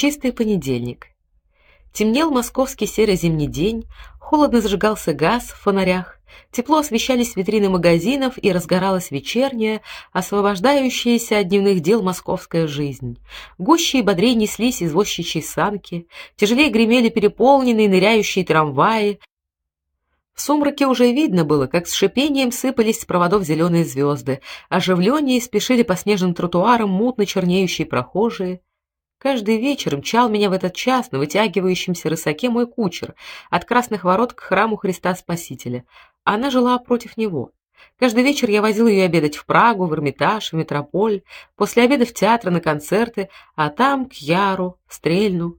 Чистый понедельник. Темнел московский серый зимний день, холодно зажигался газ в фонарях, тепло освещались витрины магазинов и разгоралась вечерняя, освобождающаяся от дневных дел московская жизнь. Гуще и бодрее неслись извозчичьи санки, тяжелее гремели переполненные ныряющие трамваи, в сумраке уже видно было, как с шипением сыпались с проводов зеленые звезды, оживленнее спешили по снежным тротуарам мутно чернеющие прохожие. Каждый вечер мчал меня в этот час на вытягивающемся рысаке мой кучер от Красных ворот к храму Христа Спасителя. Она жила против него. Каждый вечер я возил ее обедать в Прагу, в Эрмитаж, в Метрополь, после обеда в театр на концерты, а там к Яру, Стрельну,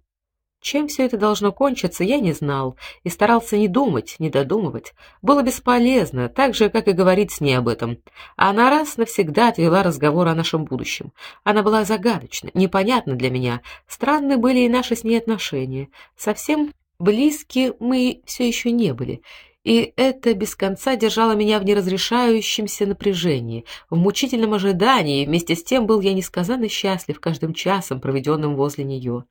чем все это должно кончиться, я не знал и старался не думать, не додумывать. Было бесполезно, так же как и говорить с ней об этом. Она раз навсегда отвела разговор о нашем будущем. Она была загадочна, непонятна для меня. Странны были и наши с ней отношения. Совсем близки мы все еще не были. И это без конца держало меня в неразрешающемся напряжении, в мучительном ожидании, вместе с тем был я несказанно счастлив каждым часом, проведенным возле нее.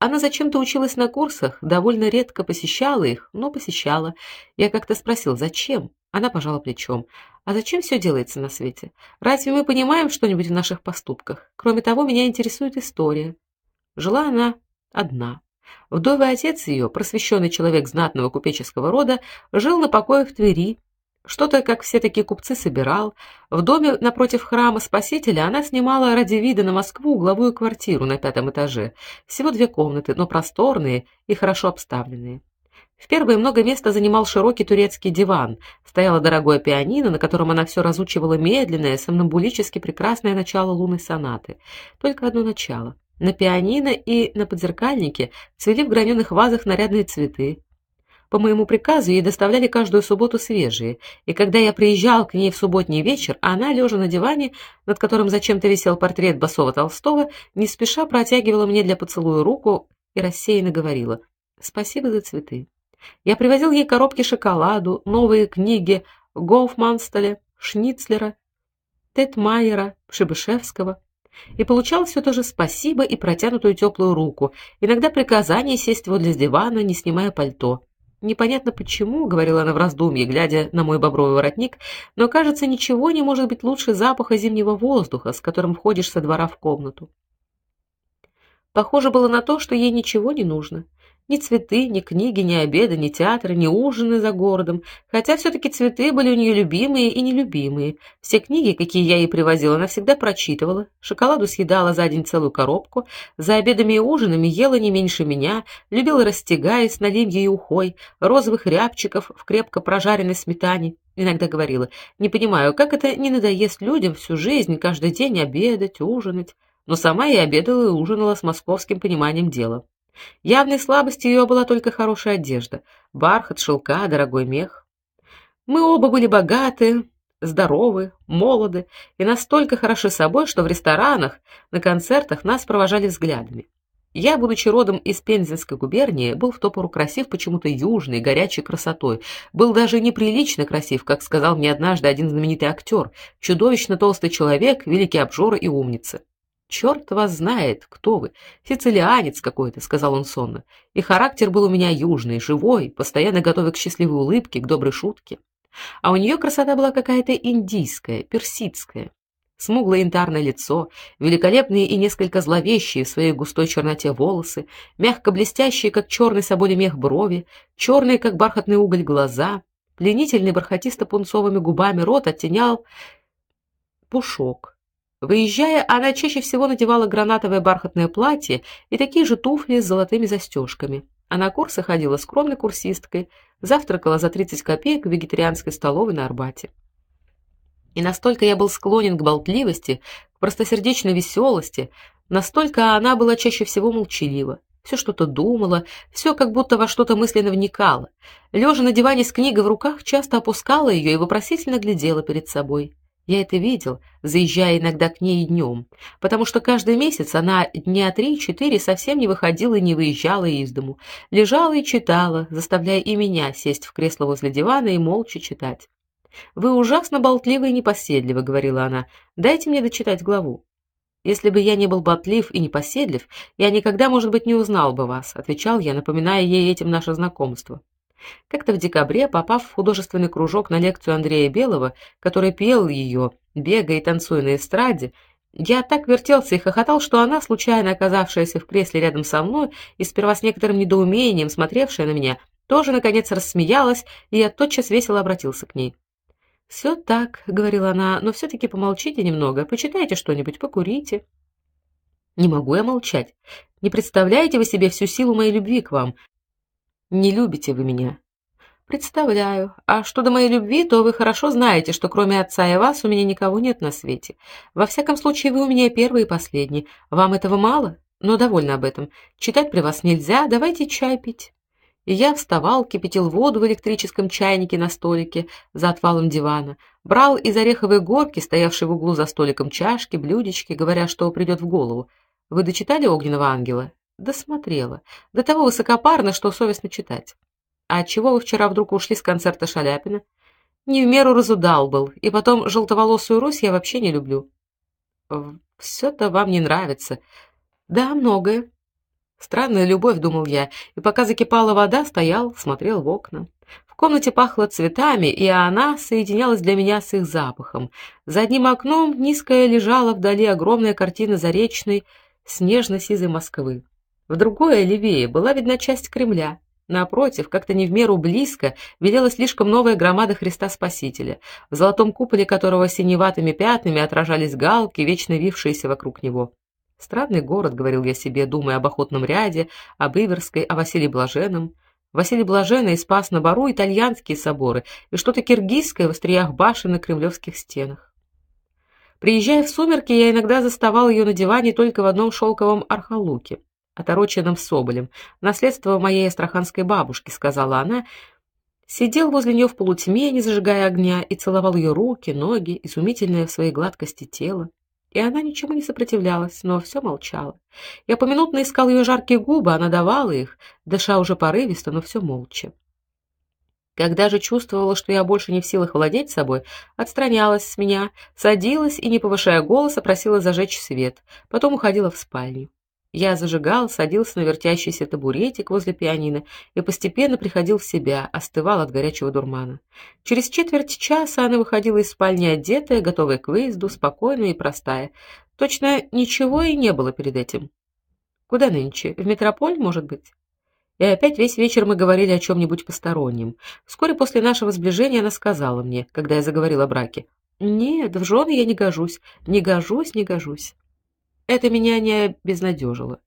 Она зачем-то училась на курсах, довольно редко посещала их, но посещала. Я как-то спросил: "Зачем?" Она пожала плечом. "А зачем все делается на свете? Разве мы понимаем что-нибудь в наших поступках? Кроме того, меня интересует история". Жила она одна. Вдовый отец ее, просвещенный человек знатного купеческого рода, жил на покое в Твери, что-то, как все такие купцы, собирал. В доме напротив храма Спасителя она снимала ради вида на Москву угловую квартиру на пятом этаже. Всего две комнаты, но просторные и хорошо обставленные. В первой много места занимал широкий турецкий диван. Стояло дорогое пианино, на котором она все разучивала медленное, сомнамбулически прекрасное начало лунной сонаты. Только одно начало. На пианино и на подзеркальнике цвели в граненых вазах нарядные цветы. По моему приказу ей доставляли каждую субботу свежие, и когда я приезжал к ней в субботний вечер, она, лежа на диване, над которым зачем-то висел портрет Басова Толстого, не спеша протягивала мне для поцелуя руку и рассеянно говорила: "Спасибо за цветы". Я привозил ей коробки шоколаду, новые книги Гофманстеля, Шницлера, Тетмайера, Шебышевского и получал все то же спасибо и протянутую теплую руку, иногда приказание сесть возле дивана, не снимая пальто. Непонятно почему, говорила она в раздумье, глядя на мой бобровый воротник, но, кажется, ничего не может быть лучше запаха зимнего воздуха, с которым входишь со двора в комнату. Похоже было на то, что ей ничего не нужно. Ни цветы, ни книги, ни обеды, ни театры, ни ужины за городом, хотя все таки цветы были у нее любимые и нелюбимые. Все книги, какие я ей привозила, она всегда прочитывала. Шоколаду съедала за день целую коробку, за обедами и ужинами ела не меньше меня, любила растягай с наливьей и ухой, розовых рябчиков в крепко прожаренной сметане. Иногда говорила: "Не понимаю, как это не надоест людям всю жизнь каждый день обедать, ужинать". Но сама я обедала и ужинала с московским пониманием дела. Явной слабостью ее была только хорошая одежда: бархат, шелка, дорогой мех. Мы оба были богаты, здоровы, молоды и настолько хороши собой, что в ресторанах, на концертах нас провожали взглядами. Я, будучи родом из Пензенской губернии, был в ту пору красив почему-то южной, горячей красотой. Был даже неприлично красив, как сказал мне однажды один знаменитый актер, чудовищно толстый человек, великий обжора и умница. «Черт вас знает, кто вы. Сицилианец какой-то, сказал он сонно. И характер был у меня южный, живой, постоянно готовый к счастливой улыбке, к доброй шутке. А у нее красота была какая-то индийская, персидская. Смуглое янтарное лицо, великолепные и несколько зловещие в своей густой черноте волосы, мягко блестящие, как черный соболий мех брови, черные, как бархатный уголь глаза, пленительный бархатисто-пунцовыми губами рот оттенял пушок Выезжая, она чаще всего надевала гранатовое бархатное платье и такие же туфли с золотыми застежками. А на курсы ходила скромной курсисткой, завтракала за 30 копеек в вегетарианской столовой на Арбате. И настолько я был склонен к болтливости, к простосердечной веселости, настолько она была чаще всего молчалива. Все что-то думала, все как будто во что-то мысленно вникала. Лежа на диване с книгой в руках, часто опускала ее и вопросительно глядела перед собой. Я это видел, заезжая иногда к ней днем, потому что каждый месяц она дня три-четыре совсем не выходила и не выезжала из дому, лежала и читала, заставляя и меня сесть в кресло возле дивана и молча читать. Вы ужасно болтливы и непоседливы, говорила она. Дайте мне дочитать главу. Если бы я не был ботлив и непоседлив, я никогда, может быть, не узнал бы вас, отвечал я, напоминая ей этим наше знакомство. Как-то в декабре, попав в художественный кружок на лекцию Андрея Белого, который пел ее, бегая и танцуя на эстраде, я так вертелся и хохотал, что она, случайно оказавшаяся в кресле рядом со мной и сперва с некоторым недоумением смотревшая на меня, тоже наконец рассмеялась, и я тотчас весело обратился к ней. «Все так, говорила она, но все таки помолчите немного, почитайте что-нибудь, покурите. Не могу я молчать. Не представляете вы себе всю силу моей любви к вам. Не любите вы меня. Представляю. А что до моей любви, то вы хорошо знаете, что кроме отца и вас у меня никого нет на свете. Во всяком случае, вы у меня первый и последний. Вам этого мало? Но довольно об этом. Читать при вас нельзя, давайте чай пить. И я вставал, кипятил воду в электрическом чайнике на столике за отвалом дивана, брал из ореховой горки, стоявшей в углу за столиком, чашки, блюдечки, говоря, что придет в голову. Вы дочитали Огненного ангела? Досмотрела. До того высокопарно, что совестно читать. А чего вы вчера вдруг ушли с концерта Шаляпина? Не в меру разудал был. И потом желтоволосую Русь я вообще не люблю. все то вам не нравится. Да, многое. Странная любовь, думал я, и пока закипала вода, стоял, смотрел в окна. В комнате пахло цветами, и она соединялась для меня с их запахом. За одним окном низкая лежала вдали огромная картина заречной снежно-сизой Москвы. В другое, левее, была видна часть Кремля. Напротив, как-то не в меру близко, видела слишком новая громада Христа Спасителя, в золотом куполе которого синеватыми пятнами отражались галки, вечно вившиеся вокруг него. Странный город, говорил я себе, думая об охотном ряде, об Иверской, о Василии Блаженном. Василий Блаженный спас на Бару итальянские соборы и что-то киргизское в остриях башен на кремлевских стенах. Приезжая в сумерки, я иногда заставал ее на диване только в одном шелковом архалуке отороченным соболем, наследство моей астраханской бабушки, сказала она. Сидел возле нее в полутьме, не зажигая огня, и целовал ее руки, ноги, изумительное в своей гладкости тело. И она ничему не сопротивлялась, но все молчала. Я поминутно искал ее жаркие губы, она давала их, дыша уже порывисто, но все молча. Когда же чувствовала, что я больше не в силах владеть собой, отстранялась с меня, садилась и не повышая голоса просила зажечь свет, потом уходила в спальню. Я зажигал, садился на вертящийся табуретик возле пианино и постепенно приходил в себя, остывал от горячего дурмана. Через четверть часа она выходила из спальни одетая, готовая к выезду, спокойная и простая. Точно ничего и не было перед этим. Куда нынче? В метрополь, может быть? И опять весь вечер мы говорили о чем нибудь постороннем. Вскоре после нашего сближения она сказала мне, когда я заговорил о браке: "Нет, в жены я не гожусь, не гожусь, не гожусь". Это меня не безнадежило.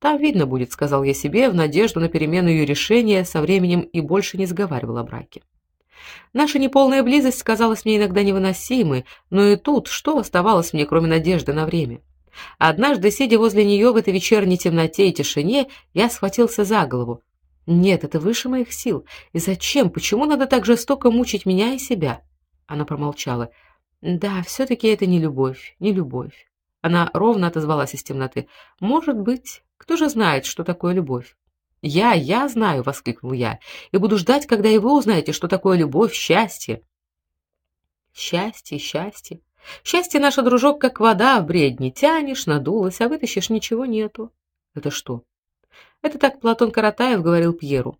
Там видно будет, сказал я себе, в надежду на перемену ее решения со временем и больше не заговаривал о браке. Наша неполная близость казалась мне иногда невыносимой, но и тут что оставалось мне, кроме надежды на время? Однажды, сидя возле нее в этой вечерней темноте и тишине, я схватился за голову. Нет, это выше моих сил. И зачем? Почему надо так жестоко мучить меня и себя? Она промолчала. Да, все таки это не любовь, не любовь. Она ровно отозвалась из темноты. Может быть, кто же знает, что такое любовь? Я, я знаю, воскликнул я. И буду ждать, когда и вы узнаете, что такое любовь, счастье. Счастье, счастье. Счастье наша, дружок, как вода в бредне, тянешь, надулась, а вытащишь ничего нету. Это что? Это так Платон Каратаев говорил Пьеру.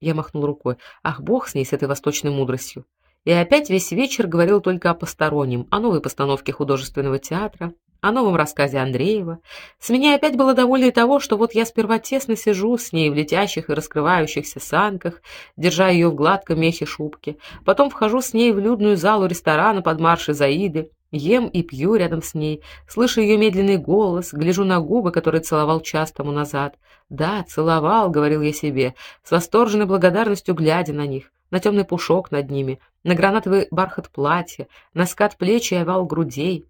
Я махнул рукой. Ах, бог с ней с этой восточной мудростью. И опять весь вечер говорил только о постороннем, о новой постановке художественного театра, о новом рассказе Андреева. С меня опять было довольно и того, что вот я сперва тесно сижу с ней в летящих и раскрывающихся санках, держа ее в гладком мехе шубки, потом вхожу с ней в людную залу ресторана под марши Заиды, ем и пью рядом с ней, слышу ее медленный голос, гляжу на губы, которые целовал час тому назад. Да, целовал, говорил я себе, с восторженной благодарностью глядя на них, на темный пушок над ними, на гранатовый бархат платья, на скат плеч и овал грудей,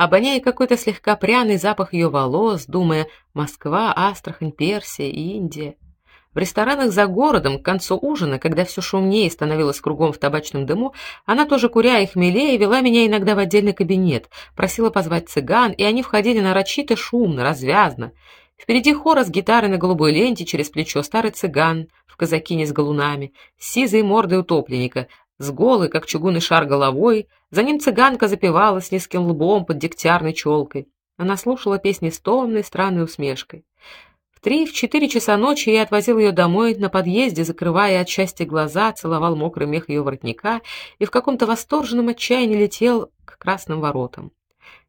обоняя какой-то слегка пряный запах ее волос, думая: Москва, Астрахань, Персия, Индия. В ресторанах за городом к концу ужина, когда все шумнее становилось кругом в табачном дыму, она тоже куря и хмелея вела меня иногда в отдельный кабинет, просила позвать цыган, и они входили нарочито шумно, развязно. Впереди хора с гитарой на голубой ленте через плечо старый цыган в казакине с галунами, с сизой мордой утопленника, с голой, как чугунный шар головой, за ним цыганка запевала с низким лбом под дегтярной челкой. Она слушала песни с томной, странной усмешкой. В три, в четыре часа ночи я отвозил ее домой, на подъезде, закрывая от счастья глаза, целовал мокрый мех ее воротника и в каком-то восторженном отчаянии летел к красным воротам.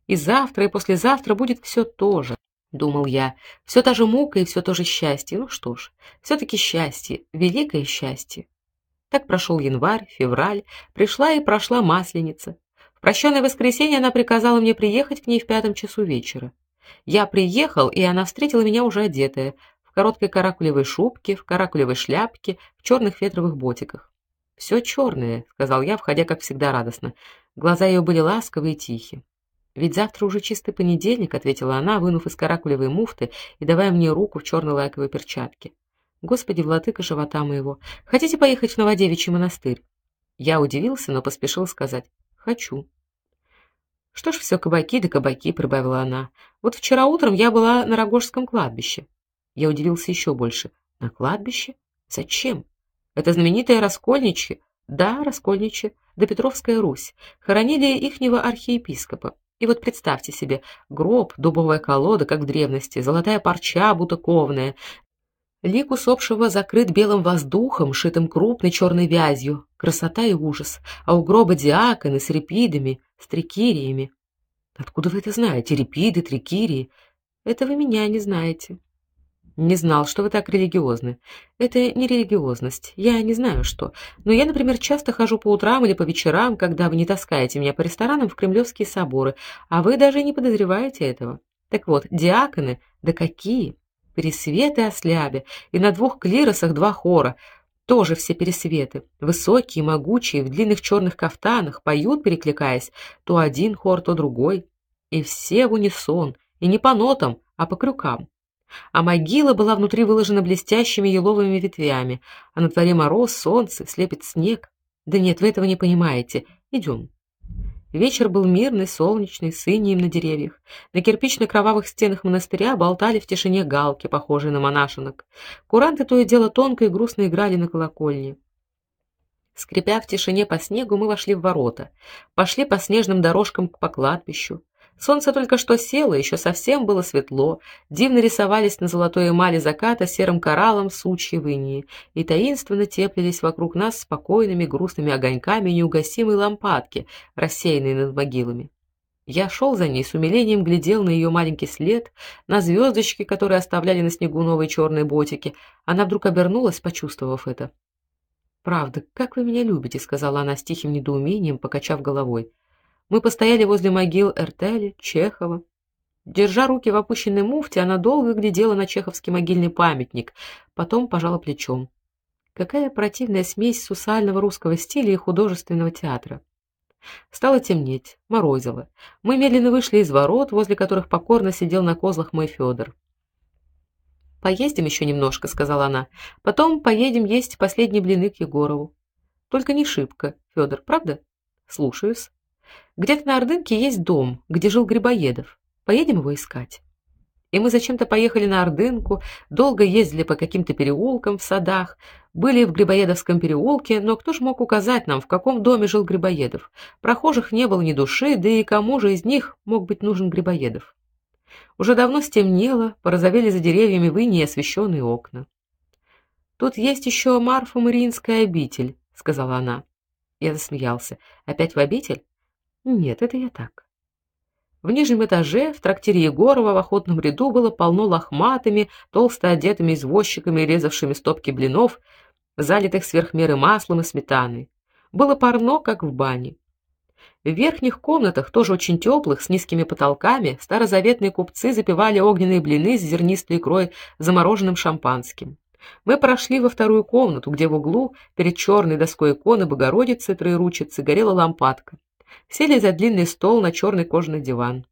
И завтра, и послезавтра будет все то же, думал я. Все та же мука и все то же счастье. Ну что ж, все таки счастье, великое счастье. Так прошел январь, февраль, пришла и прошла масленица. В прощенное воскресенье она приказала мне приехать к ней в пятом часу вечера. Я приехал, и она встретила меня уже одетая, в короткой каракулевой шубке, в каракулевой шляпке, в черных ветровых ботиках. «Все черное», — сказал я, входя, как всегда, радостно. Глаза ее были ласковые и тихие. «Ведь завтра уже чистый понедельник», — ответила она, вынув из каракулевой муфты и давая мне руку в черной лайковой перчатке. Господи, владыка живота моего, хотите поехать в Новодевичий монастырь? Я удивился, но поспешил сказать: "Хочу". Что ж, все кабаки да кабаки, прибавила она. Вот вчера утром я была на Рогожском кладбище. Я удивился еще больше. На кладбище? Зачем? Это знаменитое Раскольничье. Да, Раскольничье, да Петровская Русь. Хоронили ихнего архиепископа. И вот представьте себе, гроб, дубовая колода, как в древности, золотая парча, будто ковная, Лик усопшего закрыт белым воздухом, шитым крупной черной вязью. Красота и ужас. А у гроба диаконы с репидами, с трикириями. Откуда вы это знаете? Репиды, трикирии? Это вы меня не знаете. Не знал, что вы так религиозны. Это не религиозность. Я не знаю, что. Но я, например, часто хожу по утрам или по вечерам, когда вы не таскаете меня по ресторанам в кремлевские соборы, а вы даже не подозреваете этого. Так вот, диаконы, да какие! Пересветы ослябе, и на двух клиросах два хора, тоже все пересветы, высокие, могучие, в длинных черных кафтанах, поют, перекликаясь, то один хор, то другой, и все в унисон, и не по нотам, а по крюкам. А могила была внутри выложена блестящими еловыми ветвями, а на дворе мороз, солнце, слепит снег. Да нет, вы этого не понимаете. Идем. Вечер был мирный, солнечный, с инеем на деревьях. На кирпично-кровавых стенах монастыря болтали в тишине галки, похожие на монашенок. Куранты то и дело тонко и грустно играли на колокольне. Скрипя в тишине по снегу, мы вошли в ворота, пошли по снежным дорожкам к кладбищу. Солнце только что село, еще совсем было светло, дивно рисовались на золотой эмали заката серым кораллом сучьи в инии, и таинственно теплились вокруг нас спокойными грустными огоньками неугасимой лампадки, рассеянной над могилами. Я шел за ней с умилением глядел на ее маленький след, на звездочки, которые оставляли на снегу новые черные ботики. Она вдруг обернулась, почувствовав это. Правда, как вы меня любите, сказала она с тихим недоумением, покачав головой. Мы постояли возле могил Эртеля, Чехова. Держа руки в опущенной муфте, она долго глядела на чеховский могильный памятник, потом пожала плечом. Какая противная смесь сусального русского стиля и художественного театра. Стало темнеть, морозило. Мы медленно вышли из ворот, возле которых покорно сидел на козлах мой Федор. Поездим еще немножко, сказала она. Потом поедем есть последние блины к Егорову. Только не шибко, Федор, правда? Слушаюсь. Где-то на Ордынке есть дом, где жил Грибоедов. Поедем его искать. И мы зачем-то поехали на Ордынку, долго ездили по каким-то переулкам в садах, были в Грибоедовском переулке, но кто ж мог указать нам, в каком доме жил Грибоедов? Прохожих не было ни души, да и кому же из них мог быть нужен Грибоедов? Уже давно стемнело, порозовели за деревьями в инии освещенные окна. Тут есть еще Марфа-Мариинская обитель, сказала она. Я засмеялся. Опять в обитель? Нет, это я так. В нижнем этаже, в трактире Егорова в охотном ряду было полно лохматыми, толсто одетыми извозчиками, резавшими стопки блинов, залитых сверх меры маслом и сметаной. Было парно, как в бане. В верхних комнатах, тоже очень теплых, с низкими потолками, старозаветные купцы запивали огненные блины с зернистой икрой, замороженным шампанским. Мы прошли во вторую комнату, где в углу, перед черной доской иконы Богородицы Троеручицы, горела лампадка сели за длинный стол на черный кожаный диван.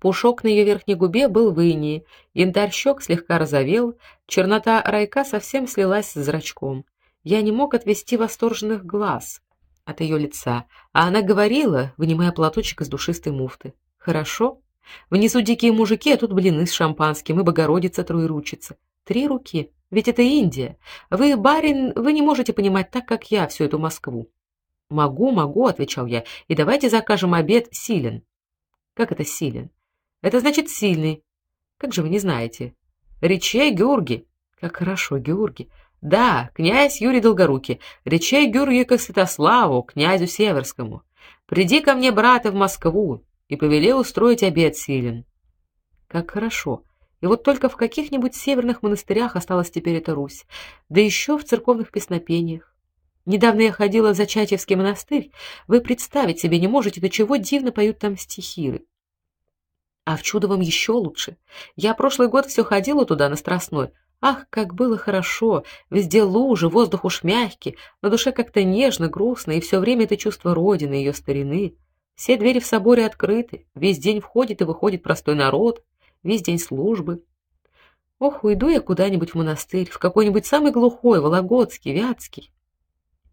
Пушок на ее верхней губе был в инии, янтарь щек слегка розовел, чернота райка совсем слилась с зрачком. Я не мог отвести восторженных глаз от ее лица, а она говорила, вынимая платочек из душистой муфты. Хорошо. Внизу дикие мужики, а тут блины с шампанским и Богородица троеручица. Три руки. Ведь это Индия. Вы, барин, вы не можете понимать так, как я, всю эту Москву. Могу, могу, отвечал я. И давайте закажем обед силен. Как это силен? Это значит сильный. Как же вы не знаете? Речей Георгий. Как хорошо, Георгий. Да, князь Юрий Долгорукий. Речей Георгию к Святославу, князю Северскому. Приди ко мне, брата, в Москву, и повели устроить обед силен. Как хорошо. И вот только в каких-нибудь северных монастырях осталась теперь эта Русь, да еще в церковных песнопениях. Недавно я ходила в Зачатьевский монастырь. Вы представить себе не можете, до чего дивно поют там стихиры. А в Чудовом еще лучше. Я прошлый год все ходила туда на Страстной. Ах, как было хорошо. Везде лужи, воздух уж мягкий, на душе как-то нежно, грустно, и все время это чувство родины, ее старины. Все двери в соборе открыты, весь день входит и выходит простой народ, весь день службы. Ох, уйду я куда-нибудь в монастырь, в какой-нибудь самый глухой, Вологодский, Вятский.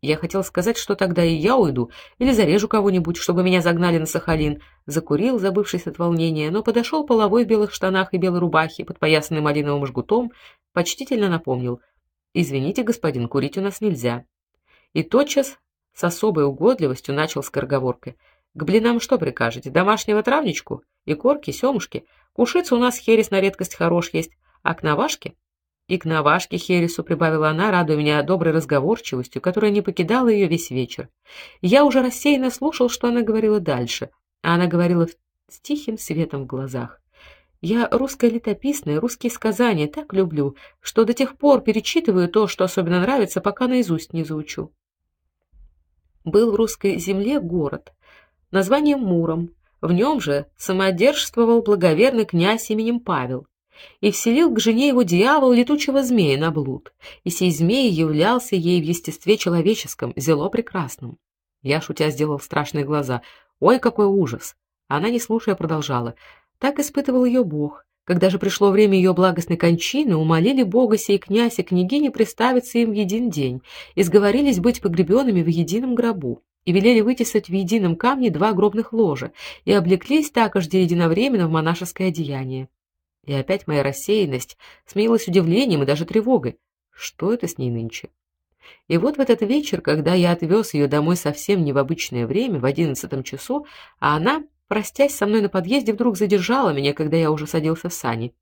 Я хотел сказать, что тогда и я уйду или зарежу кого-нибудь, чтобы меня загнали на Сахалин. Закурил, забывшись от волнения, но подошел половой в белых штанах и белой рубахе, подпоясанный малиновым жгутом, почтительно напомнил: "Извините, господин, курить у нас нельзя". И тотчас с особой угодливостью начал скороговоркой: "К блинам что прикажете? Домашнего травничку и корки, семушки? Кушиться у нас херес на редкость хорош есть, а к навашке и к навашке Хересу прибавила она, радуя меня доброй разговорчивостью, которая не покидала ее весь вечер. Я уже рассеянно слушал, что она говорила дальше, а она говорила с тихим светом в глазах. Я русское летописное, русские сказания так люблю, что до тех пор перечитываю то, что особенно нравится, пока наизусть не заучу. Был в русской земле город, названием Муром. В нем же самодержствовал благоверный князь именем Павел и вселил к жене его дьявол летучего змея на блуд, и сей змей являлся ей в естестве человеческом, зело прекрасным. Я шутя сделал страшные глаза. Ой, какой ужас. Она не слушая продолжала: так испытывал ее Бог. Когда же пришло время ее благостной кончины, умолили Бога сей князь и княгиня представиться им в един день, и сговорились быть погребенными в едином гробу и велели вытесать в едином камне два гробных ложа, и облеклись такожде единовременно в монашеское одеяние. И опять моя рассеянность сменилась удивлением и даже тревогой. Что это с ней нынче? И вот в этот вечер, когда я отвез ее домой совсем не в обычное время, в одиннадцатом часу, а она, простясь со мной на подъезде, вдруг задержала меня, когда я уже садился в сани.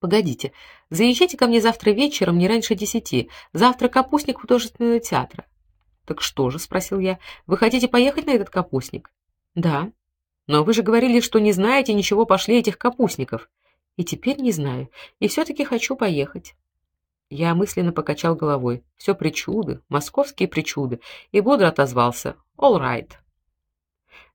Погодите, заезжайте ко мне завтра вечером, не раньше десяти. Завтра капустник художественного театра. Так что же, спросил я. Вы хотите поехать на этот капустник? Да. Но вы же говорили, что не знаете ничего пошли этих капустников. И теперь не знаю, и все таки хочу поехать. Я мысленно покачал головой. Все причуды, московские причуды, и бодро отозвался: "All right".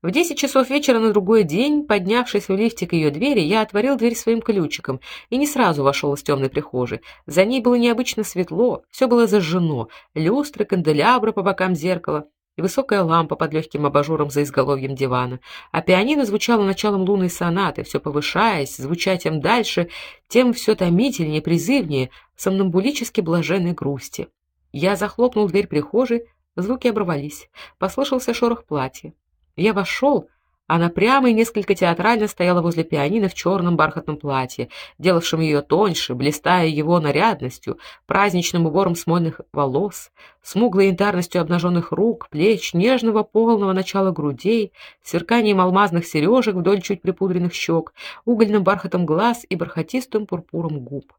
В десять часов вечера на другой день, поднявшись в лифте к ее двери, я отворил дверь своим ключиком и не сразу вошел из темной прихожей. За ней было необычно светло, все было зажжено: люстры, канделябры по бокам зеркала, и высокая лампа под легким абажуром за изголовьем дивана, а пианино звучало началом лунной сонаты, все повышаясь, звуча тем дальше, тем все томительнее, призывнее, сомнамбулически блаженной грусти. Я захлопнул дверь прихожей, звуки оборвались. Послышался шорох платья. Я вошел, она прямо и несколько театрально стояла возле пианино в черном бархатном платье, делавшем ее тоньше, блистая его нарядностью, праздничным убором смольных волос, смуглой янтарностью обнаженных рук, плеч, нежного полного начала грудей, сверканием алмазных сережек вдоль чуть припудренных щек, угольным бархатом глаз и бархатистым пурпуром губ.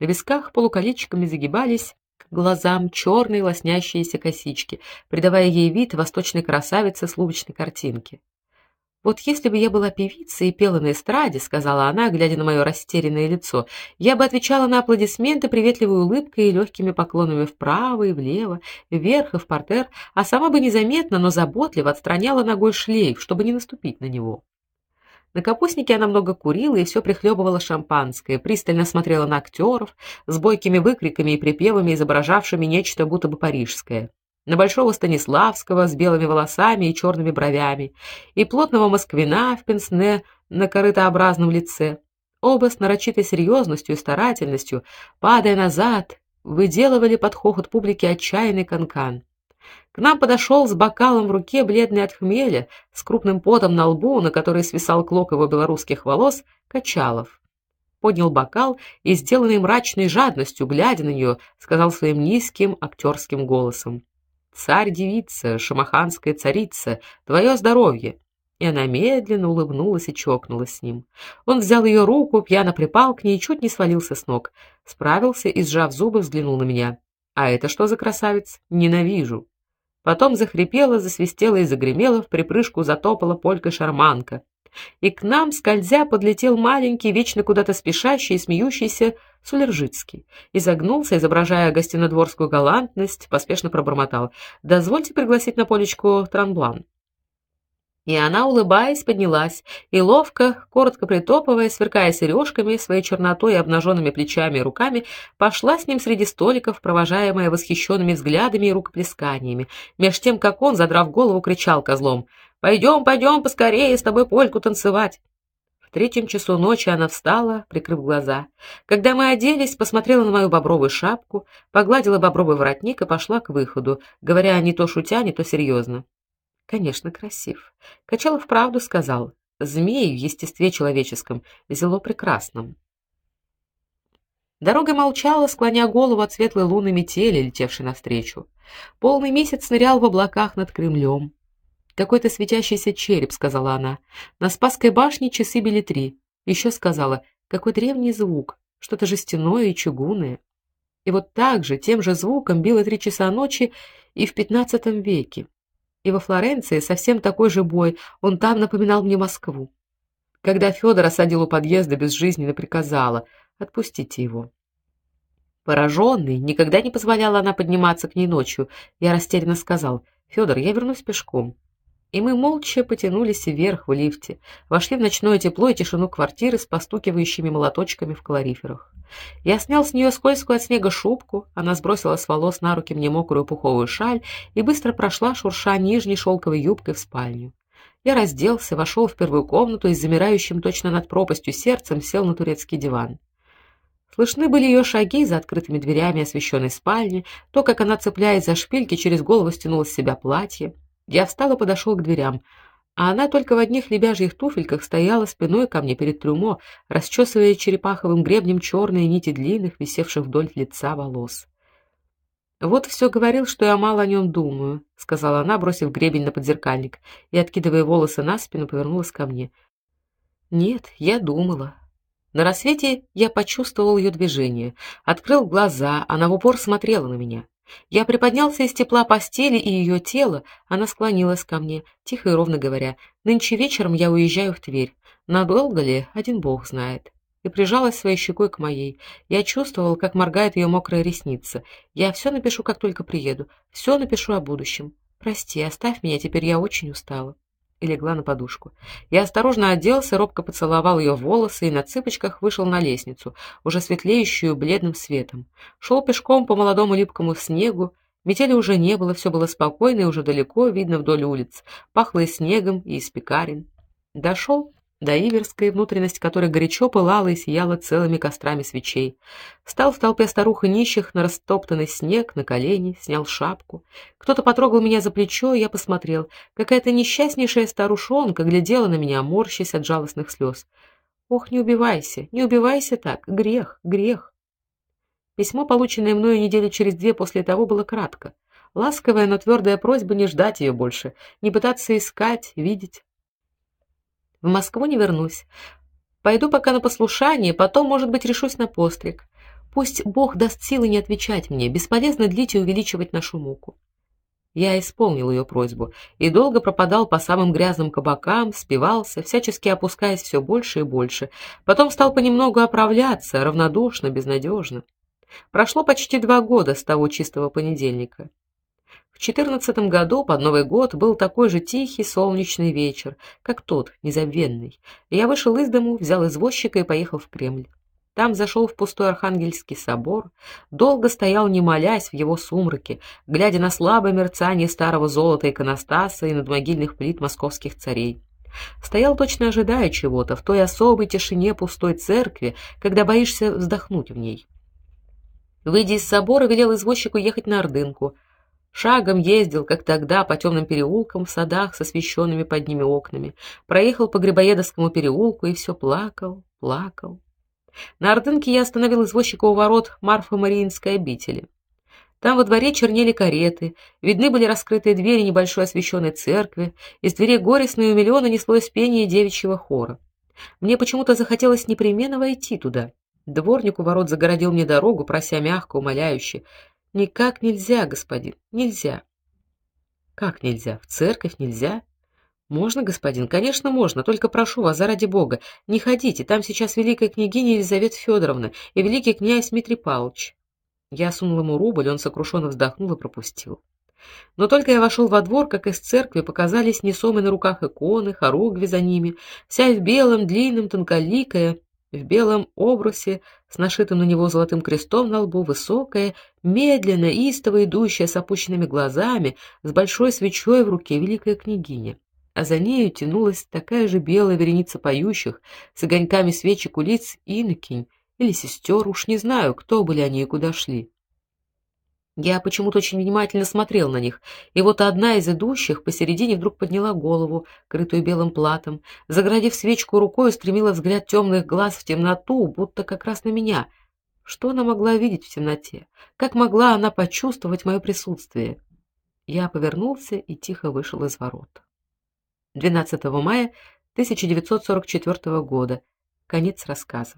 На висках полуколечками загибались глазам черные лоснящиеся косички, придавая ей вид восточной красавицы с лубочной картинки. Вот если бы я была певицей и пела на эстраде, сказала она, глядя на мое растерянное лицо, я бы отвечала на аплодисменты приветливой улыбкой и легкими поклонами вправо и влево, вверх и в портер, а сама бы незаметно, но заботливо отстраняла ногой шлейф, чтобы не наступить на него. На капустнике она много курила и все прихлебывала шампанское, пристально смотрела на актеров с бойкими выкриками и припевами, изображавшими нечто будто бы парижское на большого Станиславского с белыми волосами и черными бровями, и плотного москвина в пенсне на корытообразном лице. Оба с нарочитой серьезностью и старательностью, падая назад, выделывали под хохот публики отчаянный канкан. К нам подошел с бокалом в руке, бледный от хмеля, с крупным потом на лбу, на который свисал клок его белорусских волос, Качалов. Поднял бокал и, сделанный мрачной жадностью, глядя на нее, сказал своим низким актерским голосом: царь-девица, шамаханская царица, твое здоровье!» И она медленно улыбнулась и чокнулась с ним. Он взял ее руку, пьяно припал к ней и чуть не свалился с ног. Справился и, сжав зубы, взглянул на меня. «А это что за красавец? Ненавижу!» Потом захрипела, засвистела и загремела, в припрыжку затопала полька-шарманка и к нам, скользя, подлетел маленький, вечно куда-то спешащий и смеющийся Сулержицкий. Изогнулся, изображая гостинодворскую галантность, поспешно пробормотал: "Дозвольте пригласить на полечку Транблан". И она, улыбаясь, поднялась и ловко, коротко притопывая, сверкая сережками, своей чернотой и обнаженными плечами и руками, пошла с ним среди столиков, провожаемая восхищенными взглядами и рукоплесканиями, меж тем как он, задрав голову, кричал козлом: Пойдем, пойдем поскорее с тобой польку танцевать. В третьем часу ночи она встала, прикрыв глаза. Когда мы оделись, посмотрела на мою бобровую шапку, погладила бобровый воротник и пошла к выходу, говоря не то шутя, не то серьезно. Конечно, красив. Качалов правду сказал. Змей в естестве человеческом зело прекрасном. Дорога молчала, склоня голову от светлой луны метели, летевшей навстречу. Полный месяц нырял в облаках над Кремлем. Какой-то светящийся череп, сказала она. На Спасской башне часы били три. Еще сказала: какой древний звук, что-то жестяное и чугунное. И вот так же, тем же звуком било три часа ночи и в пятнадцатом веке. И во Флоренции совсем такой же бой, он там напоминал мне Москву. Когда Федор осадил у подъезда, безжизненно приказала: "Отпустите его". Пораженный, никогда не позволяла она подниматься к ней ночью. Я растерянно сказал: "Федор, я вернусь пешком" и мы молча потянулись вверх в лифте, вошли в ночное тепло и тишину квартиры с постукивающими молоточками в калориферах. Я снял с нее скользкую от снега шубку, она сбросила с волос на руки мне мокрую пуховую шаль и быстро прошла, шурша нижней шелковой юбкой в спальню. Я разделся, вошел в первую комнату и с замирающим точно над пропастью сердцем сел на турецкий диван. Слышны были ее шаги за открытыми дверями освещенной спальни, то, как она, цепляясь за шпильки, через голову стянула с себя платье. Я встал и подошел к дверям, а она только в одних лебяжьих туфельках стояла спиной ко мне перед трюмо, расчесывая черепаховым гребнем черные нити длинных, висевших вдоль лица волос. Вот все говорил, что я мало о нем думаю, сказала она, бросив гребень на подзеркальник и откидывая волосы на спину, повернулась ко мне. Нет, я думала. На рассвете я почувствовал ее движение, открыл глаза, она в упор смотрела на меня. Я приподнялся из тепла постели и ее тела, она склонилась ко мне, тихо и ровно говоря: "Нынче вечером я уезжаю в Тверь. Надолго ли, один Бог знает". И прижалась своей щекой к моей. Я чувствовал, как моргает ее мокрая ресница. Я все напишу, как только приеду. все напишу о будущем. Прости, оставь меня, теперь я очень устала и легла на подушку. Я осторожно оделся, робко поцеловал ее волосы и на цыпочках вышел на лестницу, уже светлеющую бледным светом. Шел пешком по молодому липкому снегу. Метели уже не было, все было спокойно и уже далеко видно вдоль улиц. Пахло и снегом, и из пекарен. Дошел до Иверской, внутренность которой горячо пылала и сияла целыми кострами свечей. Встал в толпе старух и нищих на растоптанный снег, на колени, снял шапку. Кто-то потрогал меня за плечо, и я посмотрел. Какая-то несчастнейшая старушонка глядела на меня, морщась от жалостных слез. Ох, не убивайся, не убивайся так, грех, грех. Письмо, полученное мною недели через две после того, было кратко. Ласковая, но твердая просьба не ждать ее больше, не пытаться искать, видеть. В Москву не вернусь. Пойду пока на послушание, потом, может быть, решусь на постриг. Пусть Бог даст силы не отвечать мне, бесполезно длить и увеличивать нашу муку. Я исполнил ее просьбу и долго пропадал по самым грязным кабакам, спивался, всячески опускаясь все больше и больше. Потом стал понемногу оправляться, равнодушно, безнадежно. Прошло почти два года с того чистого понедельника. В четырнадцатом году под Новый год был такой же тихий солнечный вечер, как тот, незабвенный. Я вышел из дому, взял извозчика и поехал в Кремль. Там зашел в пустой Архангельский собор, долго стоял, не молясь, в его сумраке, глядя на слабое мерцание старого золота иконостаса и надмогильных плит московских царей. Стоял точно ожидая чего-то в той особой тишине пустой церкви, когда боишься вздохнуть в ней. Выйдя из собора, велел извозчику ехать на Ордынку. Шагом ездил, как тогда, по темным переулкам в садах с освещенными под ними окнами. Проехал по Грибоедовскому переулку и все плакал, плакал. На Ордынке я остановил извозчика у ворот Марфы-Мариинской обители. Там во дворе чернели кареты, видны были раскрытые двери небольшой освещенной церкви, из дверей горестно и умилённо неслось пение девичьего хора. Мне почему-то захотелось непременно войти туда. Дворник у ворот загородил мне дорогу, прося мягко, умоляюще: "Никак нельзя, господин, нельзя". Как нельзя? В церковь нельзя? Можно, господин, конечно, можно, только прошу вас, заради бога, не ходите, там сейчас великая княгиня Елизавета Федоровна и великий князь Дмитрий Павлович. Я сунул ему рубль, он сокрушенно вздохнул и пропустил. Но только я вошел во двор, как из церкви показались несомые на руках иконы, хоругви за ними, вся в белом, длинном, тонколикая, в белом обрусе, с нашитым на него золотым крестом на лбу, высокая, медленно, истово идущая с опущенными глазами, с большой свечой в руке великая княгиня. А за нею тянулась такая же белая вереница поющих, с огоньками свечек у лиц инокинь или сестер, уж не знаю, кто были они и куда шли. Я почему-то очень внимательно смотрел на них, и вот одна из идущих посередине вдруг подняла голову, крытую белым платом, заградив свечку рукой, устремила взгляд темных глаз в темноту, будто как раз на меня. Что она могла видеть в темноте? Как могла она почувствовать мое присутствие? Я повернулся и тихо вышел из ворот. 12 мая 1944 года. Конец рассказа.